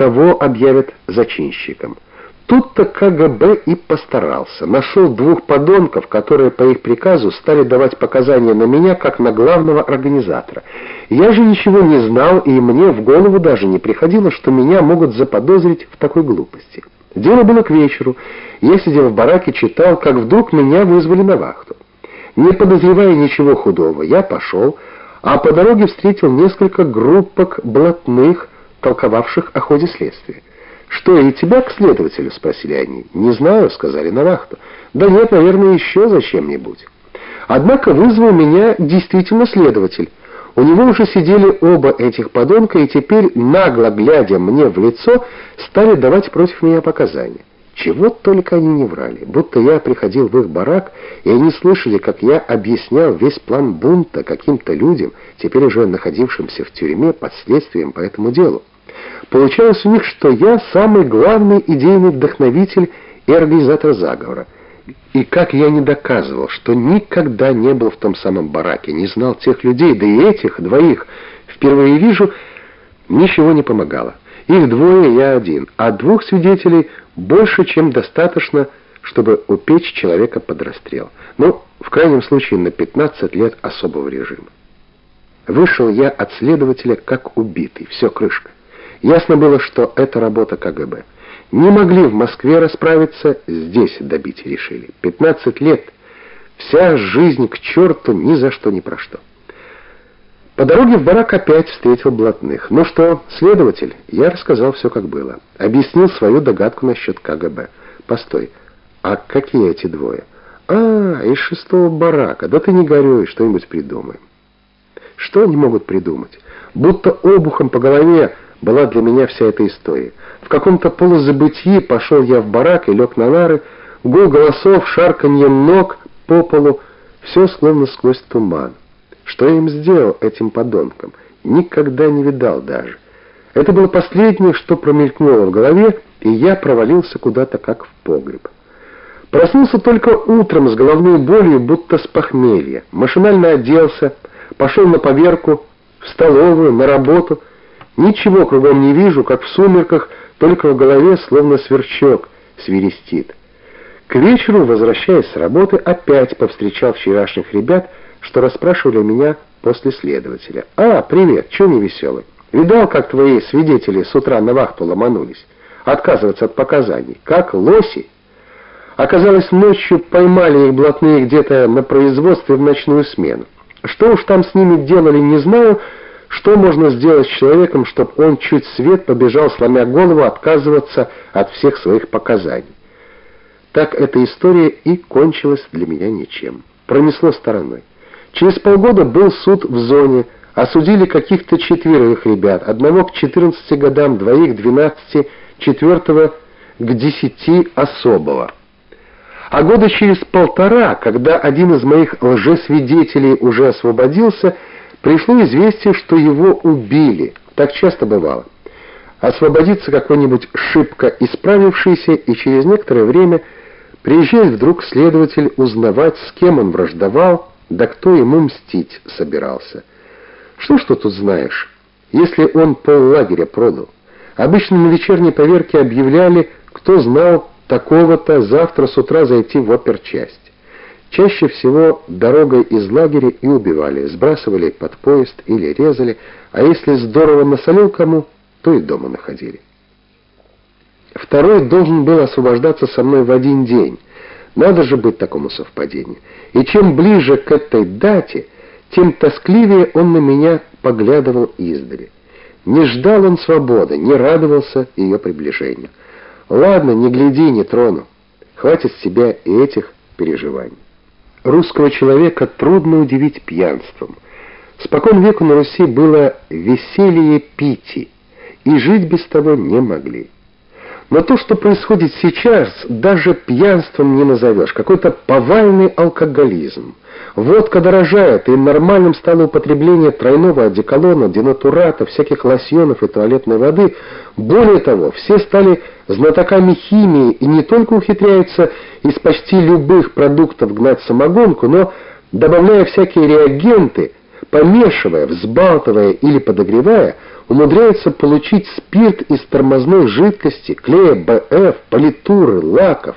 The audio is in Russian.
кого объявят зачинщиком. Тут-то КГБ и постарался. Нашел двух подонков, которые по их приказу стали давать показания на меня, как на главного организатора. Я же ничего не знал, и мне в голову даже не приходило, что меня могут заподозрить в такой глупости. Дело было к вечеру. Я сидел в бараке, читал, как вдруг меня вызвали на вахту. Не подозревая ничего худого, я пошел, а по дороге встретил несколько группок блатных, толковавших о ходе следствия. «Что, и тебя к следователю?» — спросили они. «Не знаю», — сказали на вахту. «Да нет, наверное, еще зачем-нибудь». Однако вызвал меня действительно следователь. У него уже сидели оба этих подонка, и теперь, нагло глядя мне в лицо, стали давать против меня показания. Чего только они не врали, будто я приходил в их барак, и они слышали, как я объяснял весь план бунта каким-то людям, теперь уже находившимся в тюрьме под следствием по этому делу. Получалось у них, что я самый главный идейный вдохновитель и организатор заговора. И как я не доказывал, что никогда не был в том самом бараке, не знал тех людей, да и этих двоих впервые вижу, ничего не помогало. Их двое, я один, а двух свидетелей больше, чем достаточно, чтобы упечь человека под расстрел. Ну, в крайнем случае, на 15 лет особого режима. Вышел я от следователя как убитый, все крышка. Ясно было, что это работа КГБ. Не могли в Москве расправиться, здесь добить решили. 15 лет, вся жизнь к черту ни за что ни про что. По дороге в барак опять встретил блатных. «Ну что, следователь?» Я рассказал все, как было. Объяснил свою догадку насчет КГБ. «Постой, а какие эти двое?» «А, из шестого барака. Да ты не горюй, что-нибудь придумаем». Что они могут придумать? Будто обухом по голове была для меня вся эта история. В каком-то полузабытии пошел я в барак и лег на нары, гул голосов, шарканье ног по полу, все словно сквозь туман. Что я им сделал, этим подонкам? Никогда не видал даже. Это было последнее, что промелькнуло в голове, и я провалился куда-то как в погреб. Проснулся только утром с головной болью, будто с похмелья. Машинально оделся, пошел на поверку, в столовую, на работу — Ничего кругом не вижу, как в сумерках, только в голове словно сверчок свирестит. К вечеру, возвращаясь с работы, опять повстречал вчерашних ребят, что расспрашивали меня после следователя. «А, привет, чё не веселый? Видал, как твои свидетели с утра на вахту ломанулись? Отказываться от показаний. Как лоси?» Оказалось, ночью поймали их блатные где-то на производстве в ночную смену. Что уж там с ними делали, не знаю, что можно сделать с человеком, чтобы он чуть свет побежал, сломя голову, отказываться от всех своих показаний? Так эта история и кончилась для меня ничем. Пронесло стороной. Через полгода был суд в зоне, осудили каких-то четверых ребят, одного к 14 годам, двоих к 12, четвертого к 10 особого. А года через полтора, когда один из моих лжесвидетелей уже освободился, Пришло известие, что его убили. Так часто бывало. Освободится какой-нибудь шибко исправившийся, и через некоторое время приезжает вдруг следователь узнавать, с кем он враждовал, да кто ему мстить собирался. Что ж ты тут знаешь, если он поллагеря продал? Обычно на вечерней поверке объявляли, кто знал такого-то завтра с утра зайти в оперчасть. Чаще всего дорогой из лагеря и убивали, сбрасывали под поезд или резали, а если здорово насолил кому, то и дома находили. Второй должен был освобождаться со мной в один день. Надо же быть такому совпадению. И чем ближе к этой дате, тем тоскливее он на меня поглядывал издали. Не ждал он свободы, не радовался ее приближению. Ладно, не гляди, не трону. Хватит с себя и этих переживаний. Русского человека трудно удивить пьянством. Спокон веку на Руси было веселье пити, и жить без того не могли. Но то, что происходит сейчас, даже пьянством не назовешь, какой-то повальный алкоголизм. Водка дорожает, и нормальным стало употребление тройного одеколона, денатурата, всяких лосьонов и туалетной воды. Более того, все стали знатоками химии и не только ухитряются из почти любых продуктов гнать самогонку, но, добавляя всякие реагенты, помешивая, взбалтывая или подогревая, умудряется получить спирт из тормозной жидкости, клея БФ, политуры, лаков.